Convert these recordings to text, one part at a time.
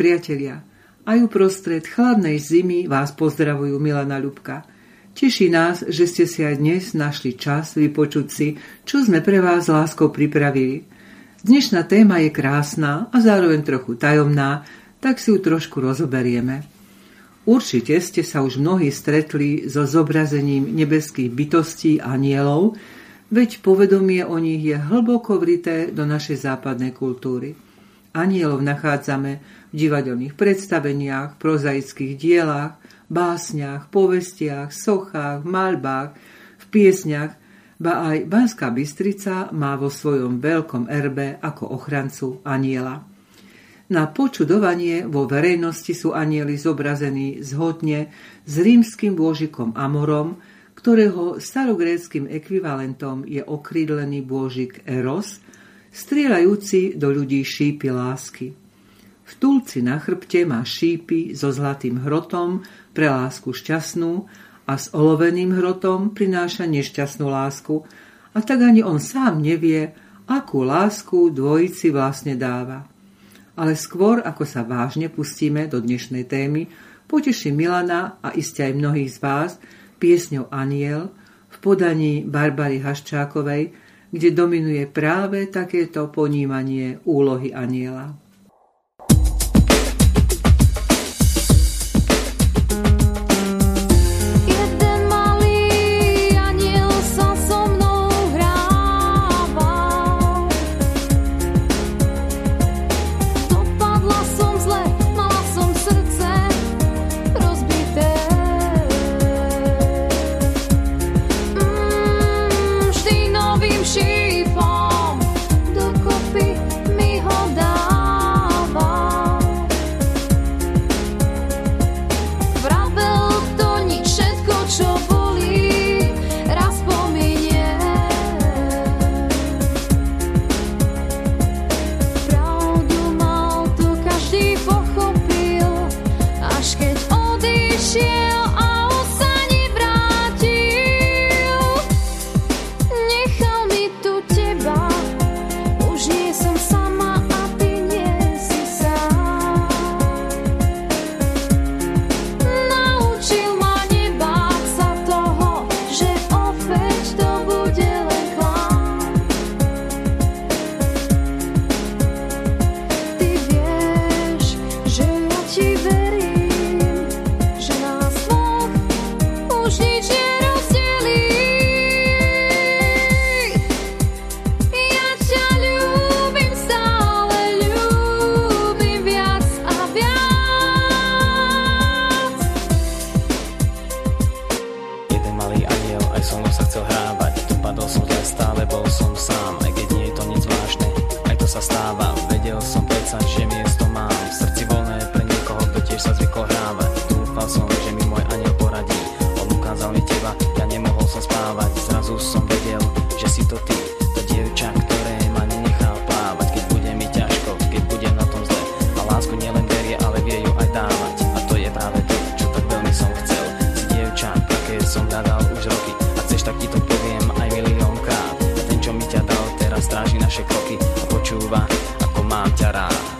priatelia, aj uprostred chladnej zimy vás pozdravujú Milana Ľubka. Teší nás, že ste si aj dnes našli čas vypočuť si, čo sme pre vás láskou pripravili. Dnešná téma je krásna a zároveň trochu tajomná, tak si ju trošku rozoberieme. Určite ste sa už mnohí stretli so zobrazením nebeských bytostí a anielov, veď povedomie o nich je hlboko vrité do našej západnej kultúry. Anielov nachádzame v divadelných predstaveniach, prozaických dielách, básniach, povestiach, sochách, malbách, v piesniach, ba aj Banská Bystrica má vo svojom veľkom erbe ako ochrancu aniela. Na počudovanie vo verejnosti sú anieli zobrazení zhodne s rímským bôžikom Amorom, ktorého starogréckým ekvivalentom je okrídlený bôžik Eros, strieľajúci do ľudí šípy lásky. V tulci na chrbte má šípy so zlatým hrotom pre lásku šťastnú a s oloveným hrotom prináša nešťastnú lásku a tak ani on sám nevie, akú lásku dvojici vlastne dáva. Ale skôr, ako sa vážne pustíme do dnešnej témy, poteší Milana a iste aj mnohých z vás piesňou Aniel v podaní Barbary Haščákovej, kde dominuje práve takéto ponímanie úlohy aniela. stráži naše kroky a počúva, ako mám ťa rád.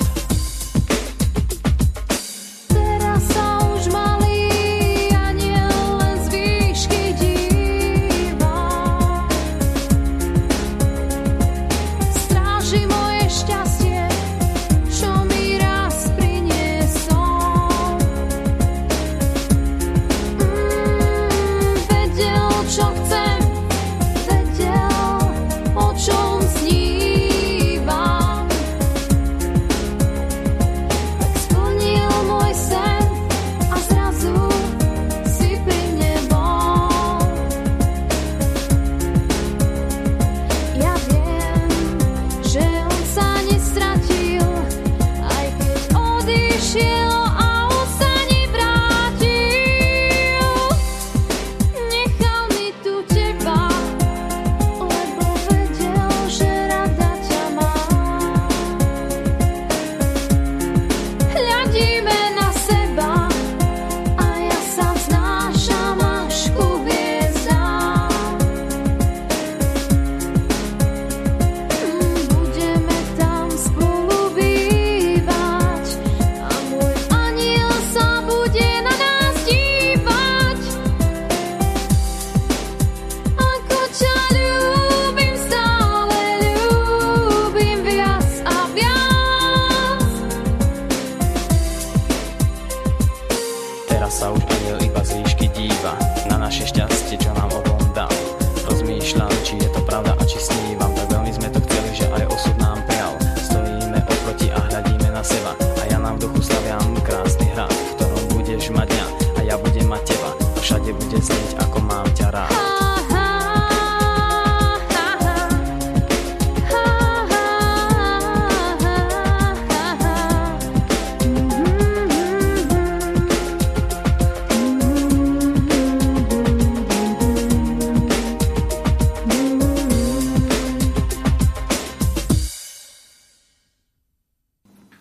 Mám ťa rád.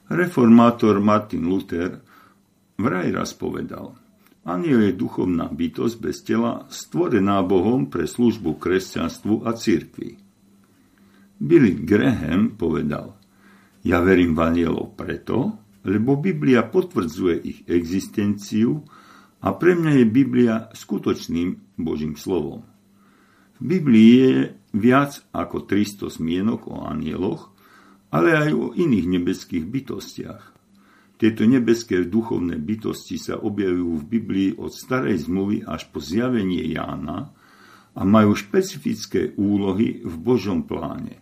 Reformátor Martin Luther vraj raz povedal, Aniel je duchovná bytosť bez tela, stvorená Bohom pre službu kresťanstvu a cirkvi. Billy Graham povedal, ja verím v anielov preto, lebo Biblia potvrdzuje ich existenciu a pre mňa je Biblia skutočným Božím slovom. V Biblii je viac ako 300 zmienok o anieloch, ale aj o iných nebeských bytostiach. Tieto nebeské duchovné bytosti sa objavujú v Biblii od starej zmluvy až po zjavenie Jána a majú špecifické úlohy v Božom pláne.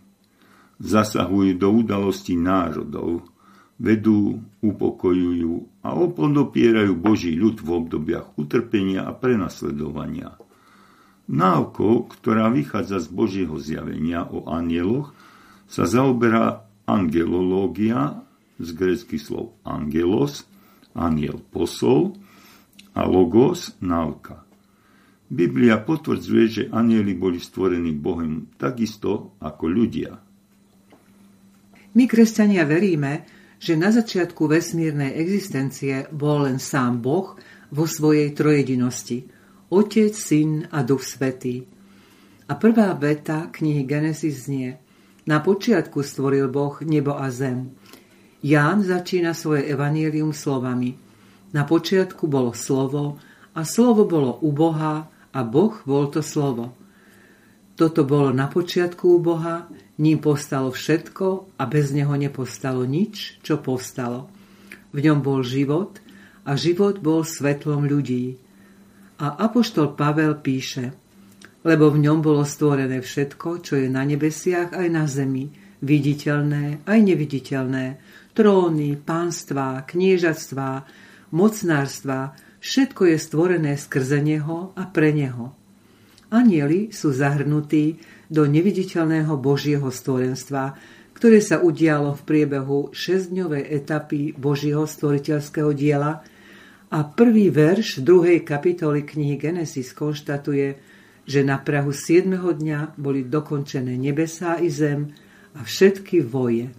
Zasahujú do udalostí národov, vedú, upokojujú a opodopierajú Boží ľud v obdobiach utrpenia a prenasledovania. Náukou, ktorá vychádza z Božieho zjavenia o anieloch, sa zaoberá angelológia z greckých slov angelos, aniel posol a logos náuka. Biblia potvrdzuje, že anieli boli stvorení Bohem takisto ako ľudia. My, kresťania, veríme, že na začiatku vesmírnej existencie bol len sám Boh vo svojej trojedinosti. Otec, Syn a Duch Svetý. A prvá veta knihy Genesis znie – na počiatku stvoril Boh nebo a zem. Ján začína svoje evanílium slovami. Na počiatku bolo slovo a slovo bolo u Boha a Boh bol to slovo. Toto bolo na počiatku u Boha, ním postalo všetko a bez neho nepostalo nič, čo postalo. V ňom bol život a život bol svetlom ľudí. A Apoštol Pavel píše – lebo v ňom bolo stvorené všetko, čo je na nebesiach aj na zemi, viditeľné aj neviditeľné, tróny, pánstvá, kniežatstvá, mocnárstva, všetko je stvorené skrze Neho a pre Neho. Anieli sú zahrnutí do neviditeľného Božieho stvorenstva, ktoré sa udialo v priebehu šesťdňovej etapy Božieho stvoriteľského diela a prvý verš druhej kapitoly knihy Genesis konštatuje, že na Prahu 7. dňa boli dokončené nebesá i zem a všetky voje.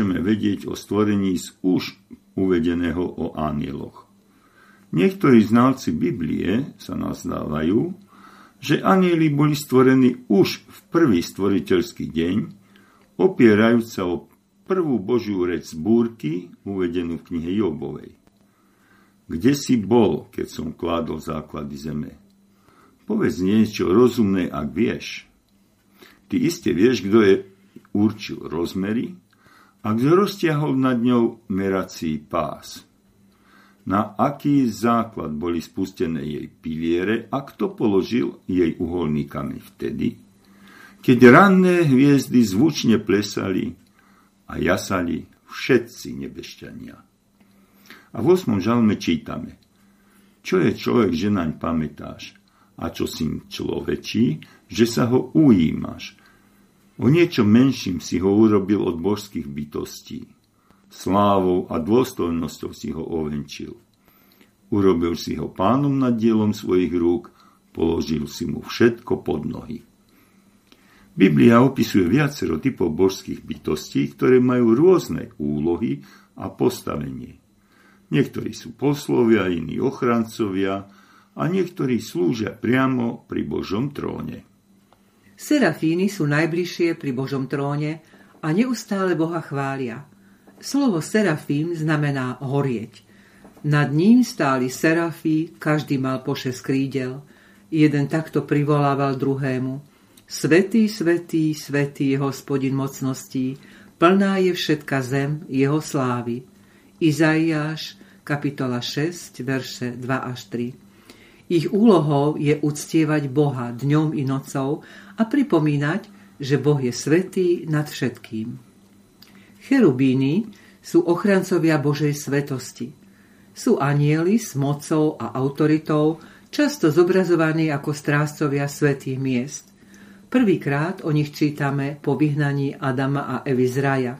Môžeme vedieť o stvorení z už uvedeného o anieloch? Niektorí znalci Biblie sa nazdávajú, že anieli boli stvorení už v prvý stvoriteľský deň, opierajúc sa o prvú Božiu reč z búrky, uvedenú v knihe Jobovej. Kde si bol, keď som kládol základy zeme? Povedz niečo rozumné, ak vieš. Ty iste vieš, kto je určil rozmery a roztiahol nad ňou merací pás. Na aký základ boli spustené jej piliere a kto položil jej uholný kameň vtedy, keď ranné hviezdy zvučne plesali a jasali všetci nebešťania. A v 8. žalme čítame, čo je človek, že naň pamätáš, a čo si človečí, že sa ho ujímaš, O niečo menším si ho urobil od božských bytostí. Slávou a dôstojnosťou si ho ovenčil. Urobil si ho pánom nad dielom svojich rúk, položil si mu všetko pod nohy. Biblia opisuje viacero typov božských bytostí, ktoré majú rôzne úlohy a postavenie. Niektorí sú poslovia, iní ochrancovia a niektorí slúžia priamo pri Božom tróne. Serafíny sú najbližšie pri Božom tróne a neustále Boha chvália. Slovo serafím znamená horieť. Nad ním stáli serafí, každý mal po šesť krídel. Jeden takto privolával druhému. Svetý, svetý, svetý je hospodin mocností, plná je všetka zem jeho slávy. Izaiáš, kapitola 6, verše 2 až 3. Ich úlohou je uctievať Boha dňom i nocou a pripomínať, že Boh je svetý nad všetkým. Cherubíny sú ochrancovia Božej svetosti. Sú anieli s mocou a autoritou, často zobrazovaní ako strážcovia svetých miest. Prvýkrát o nich čítame po vyhnaní Adama a Evy z raja.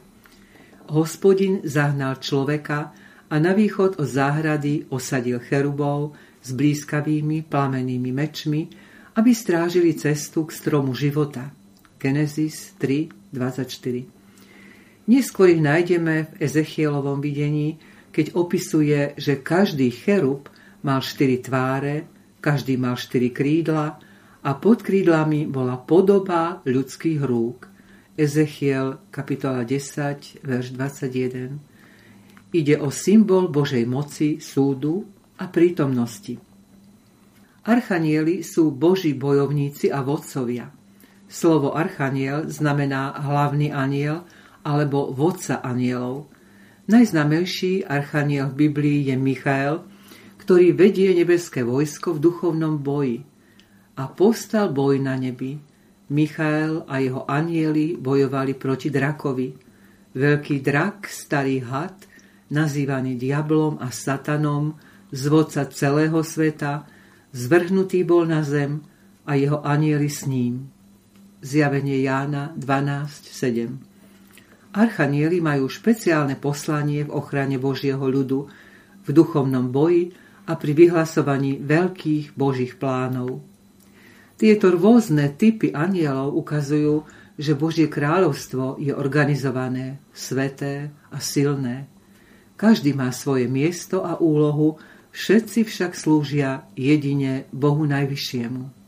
Hospodin zahnal človeka a na východ od záhrady osadil cherubov, s blízkavými plamenými mečmi, aby strážili cestu k stromu života. Genesis 3.24 Neskôr ich nájdeme v Ezechielovom videní, keď opisuje, že každý cherub mal štyri tváre, každý mal štyri krídla a pod krídlami bola podoba ľudských rúk. Ezechiel kapitola 10, verš 21. Ide o symbol Božej moci, súdu a prítomnosti. Archanieli sú boží bojovníci a vodcovia. Slovo archaniel znamená hlavný aniel alebo vodca anielov. Najznamejší archaniel v Biblii je Michael, ktorý vedie nebeské vojsko v duchovnom boji. A povstal boj na nebi. Michael a jeho anieli bojovali proti drakovi. Veľký drak, starý had, nazývaný diablom a satanom, zvodca celého sveta, zvrhnutý bol na zem a jeho anieli s ním. Zjavenie Jána 12.7 Archanieli majú špeciálne poslanie v ochrane Božieho ľudu, v duchovnom boji a pri vyhlasovaní veľkých Božích plánov. Tieto rôzne typy anielov ukazujú, že Božie kráľovstvo je organizované, sveté a silné. Každý má svoje miesto a úlohu, Všetci však slúžia jedine Bohu Najvyššiemu.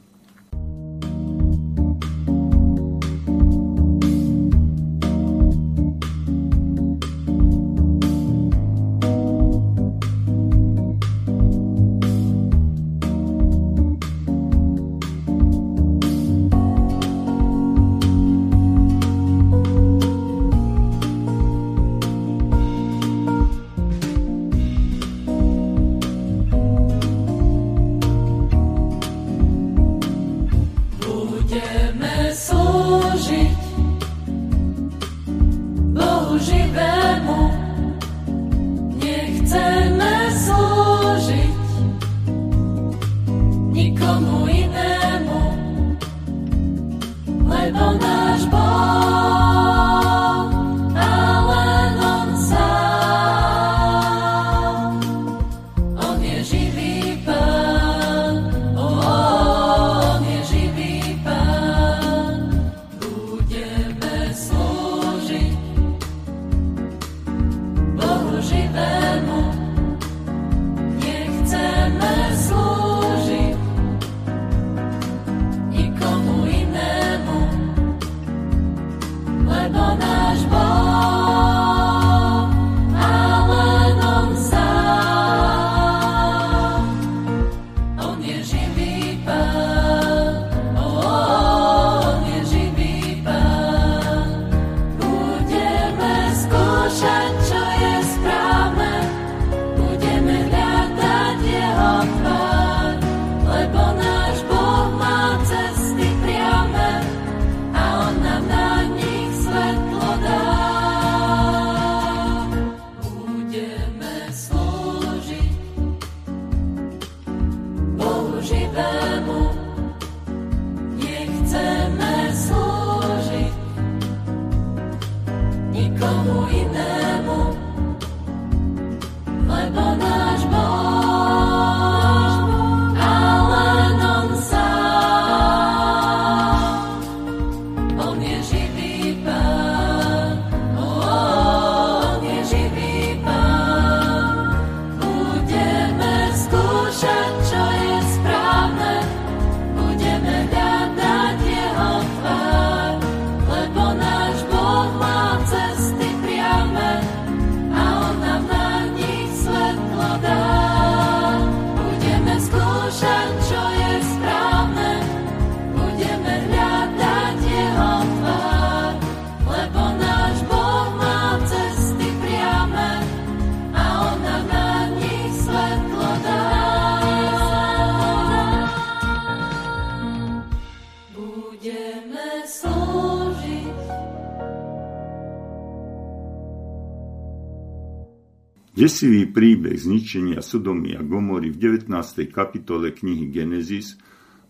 Desivý príbeh zničenia Sodomy a Gomory v 19. kapitole knihy Genesis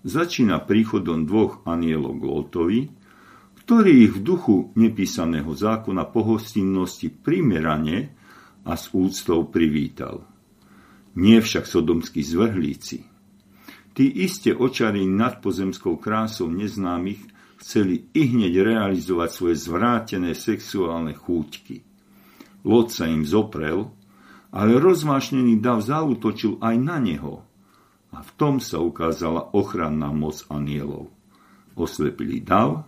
začína príchodom dvoch anielov Lótovi, ktorý ich v duchu nepísaného zákona pohostinnosti primerane a s úctou privítal. Nie však sodomskí zvrhlíci. Tí iste očarí nad pozemskou krásou neznámych chceli i hneď realizovať svoje zvrátené sexuálne chúťky. Lot sa im zoprel, ale rozvášnený dav zautočil aj na neho. A v tom sa ukázala ochranná moc anielov. Oslepili dav,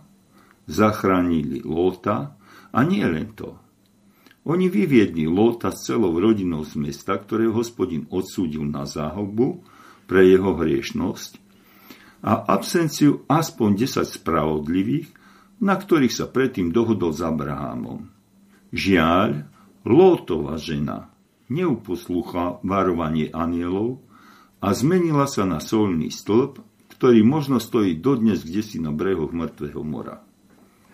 zachránili Lóta a nie len to. Oni vyviedli Lóta s celou rodinou z mesta, ktoré hospodin odsúdil na záhobu pre jeho hriešnosť a absenciu aspoň 10 spravodlivých, na ktorých sa predtým dohodol s Abrahámom. Žiaľ, Lótova žena neuposlúcha varovanie anielov a zmenila sa na solný stĺp, ktorý možno stojí dodnes kde si na brehoch mŕtvého mora.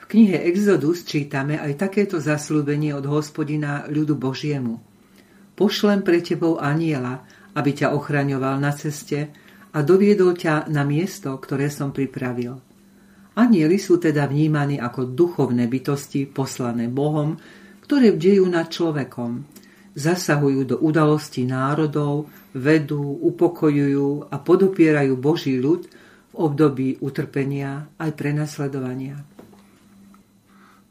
V knihe Exodus čítame aj takéto zaslúbenie od hospodina ľudu Božiemu. Pošlem pre tebou aniela, aby ťa ochraňoval na ceste a doviedol ťa na miesto, ktoré som pripravil. Anieli sú teda vnímaní ako duchovné bytosti poslané Bohom, ktoré bdejú nad človekom zasahujú do udalostí národov, vedú, upokojujú a podopierajú Boží ľud v období utrpenia aj prenasledovania.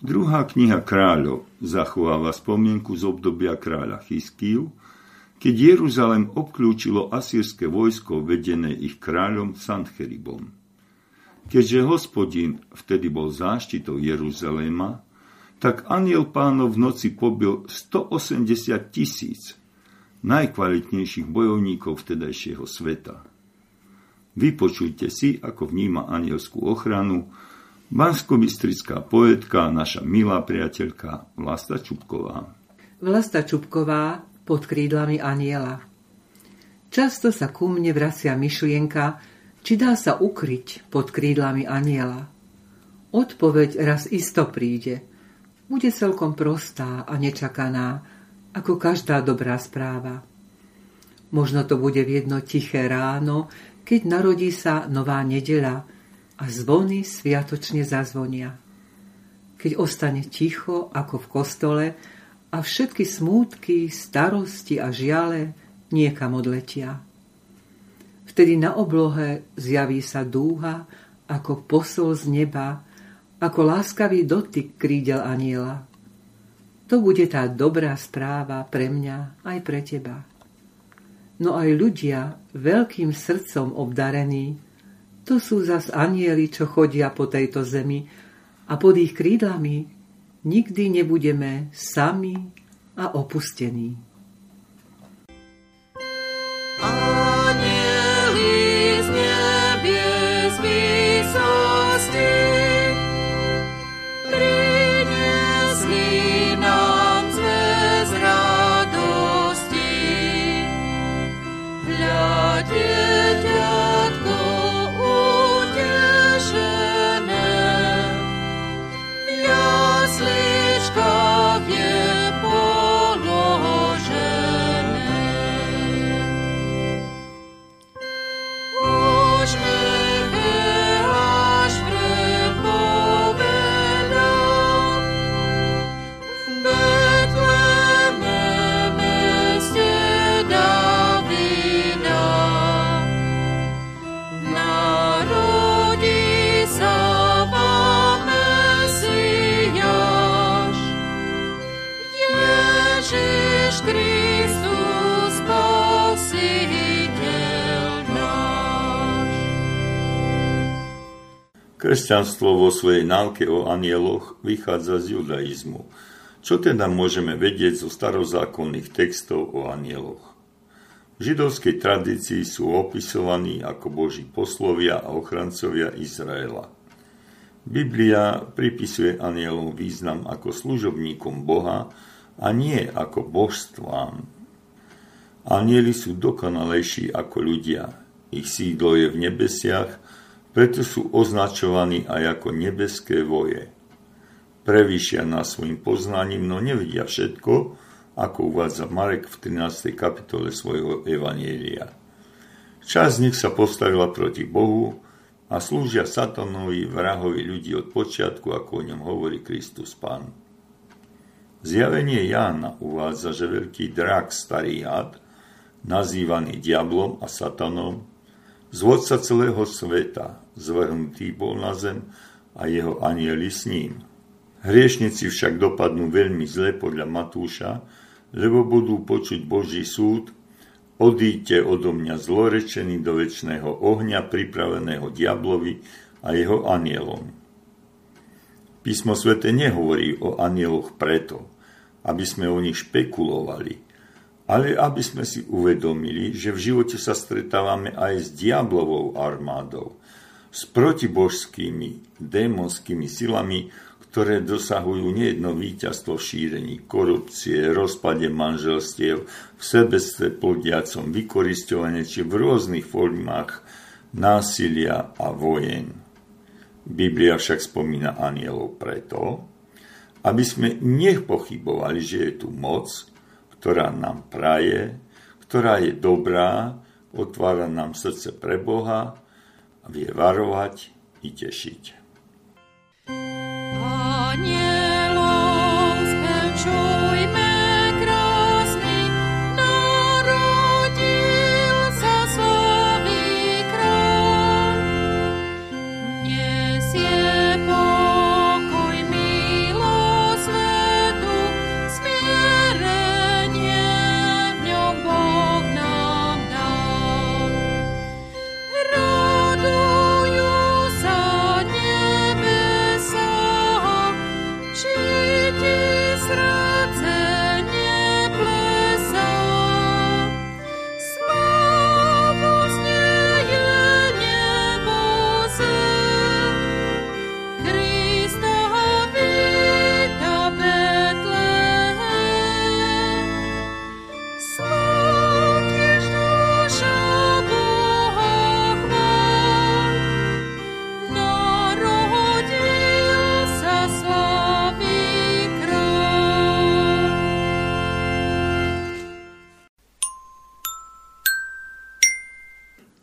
Druhá kniha kráľov zachováva spomienku z obdobia kráľa Chyskiu, keď Jeruzalem obklúčilo asýrske vojsko vedené ich kráľom Sancheribom. Keďže hospodin vtedy bol záštitou Jeruzaléma, tak aniel pánov v noci pobil 180 tisíc najkvalitnejších bojovníkov vtedajšieho sveta. Vypočujte si, ako vníma anielskú ochranu banskobistrická poetka, naša milá priateľka Vlasta Čupková. Vlasta Čupková pod krídlami aniela. Často sa ku mne vracia myšlienka, či dá sa ukryť pod krídlami aniela. Odpoveď raz isto príde – bude celkom prostá a nečakaná, ako každá dobrá správa. Možno to bude v jedno tiché ráno, keď narodí sa nová nedela a zvony sviatočne zazvonia. Keď ostane ticho ako v kostole a všetky smútky, starosti a žiale niekam odletia. Vtedy na oblohe zjaví sa dúha ako posol z neba, ako láskavý dotyk krídel aniela. To bude tá dobrá správa pre mňa aj pre teba. No aj ľudia, veľkým srdcom obdarení, to sú zas anieli, čo chodia po tejto zemi a pod ich krídlami nikdy nebudeme sami a opustení. Kresťanstvo vo svojej náuke o anieloch vychádza z judaizmu. Čo teda môžeme vedieť zo starozákonných textov o anieloch? V židovskej tradícii sú opisovaní ako boží poslovia a ochrancovia Izraela. Biblia pripisuje anielom význam ako služobníkom Boha a nie ako božstvám. Anieli sú dokonalejší ako ľudia. Ich sídlo je v nebesiach Preto sú označovaní aj ako nebeské voje. Prevýšia nás svojim poznaním, no nevidia všetko, ako uvádza Marek v 13. kapitole svojho Evanielia. Časť z nich sa postavila proti Bohu a slúžia satanovi, vrahovi ľudí od počiatku, ako o ňom hovorí Kristus Pán. Zjavenie Jána uvádza, že veľký drak, starý had, nazývaný diablom a satanom, zvodca celého sveta, zvrhnutý bol na zem a jeho anieli s ním. Hriešnici však dopadnú veľmi zle podľa Matúša, lebo budú počuť Boží súd, odíďte odo mňa zlorečený do väčšného ohňa pripraveného diablovi a jeho anielom. Písmo svete nehovorí o anieloch preto, aby sme o nich špekulovali, ale aby sme si uvedomili, že v živote sa stretávame aj s diablovou armádou, s protibožskými, démonskými silami, ktoré dosahujú nejedno víťazstvo v šírení korupcie, rozpade manželstiev, v sebestve plodiacom vykoristovaní či v rôznych formách násilia a vojen. Biblia však spomína anielov preto, aby sme nepochybovali, že je tu moc, ktorá nám praje, ktorá je dobrá, otvára nám srdce pre Boha vie varovať i tešiť.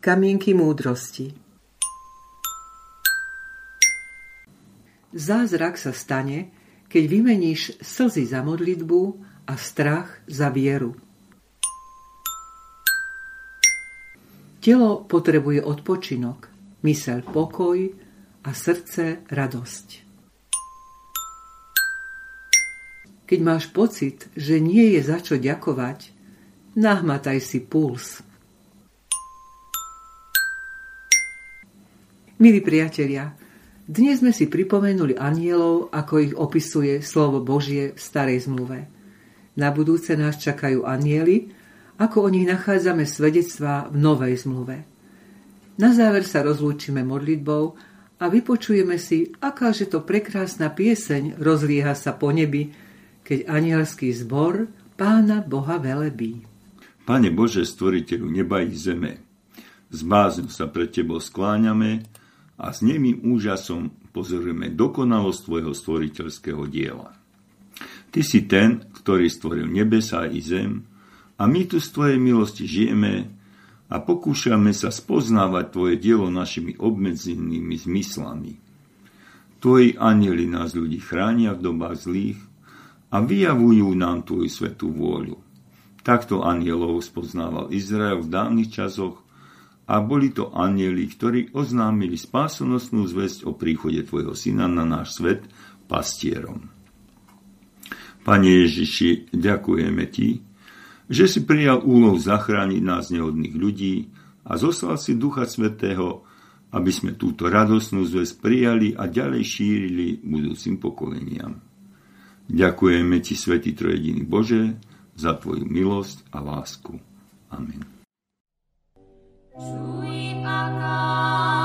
Kamienky múdrosti Zázrak sa stane, keď vymeníš slzy za modlitbu a strach za vieru. Telo potrebuje odpočinok, mysel pokoj a srdce radosť. Keď máš pocit, že nie je za čo ďakovať, nahmataj si puls. Milí priatelia, dnes sme si pripomenuli anielov, ako ich opisuje slovo Božie v starej zmluve. Na budúce nás čakajú anieli, ako o nich nachádzame svedectvá v novej zmluve. Na záver sa rozlúčime modlitbou a vypočujeme si, akáže to prekrásna pieseň rozlieha sa po nebi, keď anielský zbor Pána Boha velebí. Pane Bože, stvoriteľu neba i zeme, z sa pred Tebou skláňame, a s nemým úžasom pozorujeme dokonalosť tvojho stvoriteľského diela. Ty si ten, ktorý stvoril nebesa i zem a my tu z tvojej milosti žijeme a pokúšame sa spoznávať tvoje dielo našimi obmedzenými zmyslami. Tvoji anieli nás ľudí chránia v dobách zlých a vyjavujú nám tvoju svetú vôľu. Takto anielov spoznával Izrael v dávnych časoch a boli to anieli, ktorí oznámili spásonosnú zväzť o príchode Tvojho Syna na náš svet pastierom. Pane Ježiši, ďakujeme Ti, že si prijal úlohu zachrániť nás nehodných ľudí a zoslal si Ducha Svetého, aby sme túto radosnú zväzť prijali a ďalej šírili budúcim pokoleniam. Ďakujeme Ti, Svetý Trojediný Bože, za Tvoju milosť a lásku. Amen. 祝你阿哥。